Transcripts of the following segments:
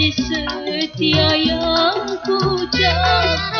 di setia yang ku jaga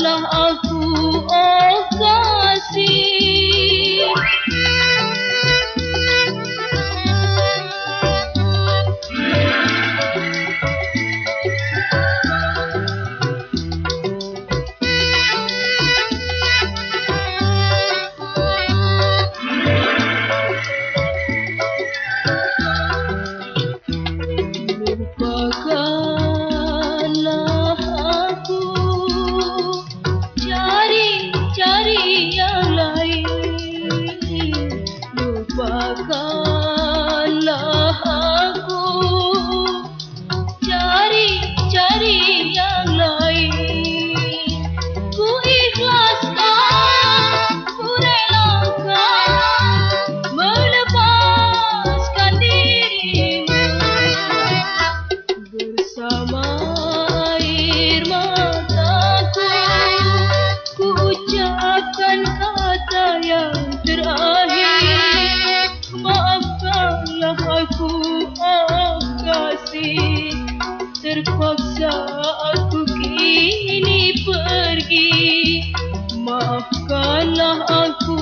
Allah Allah go. Terpaksa aku kini pergi. Maafkanlah aku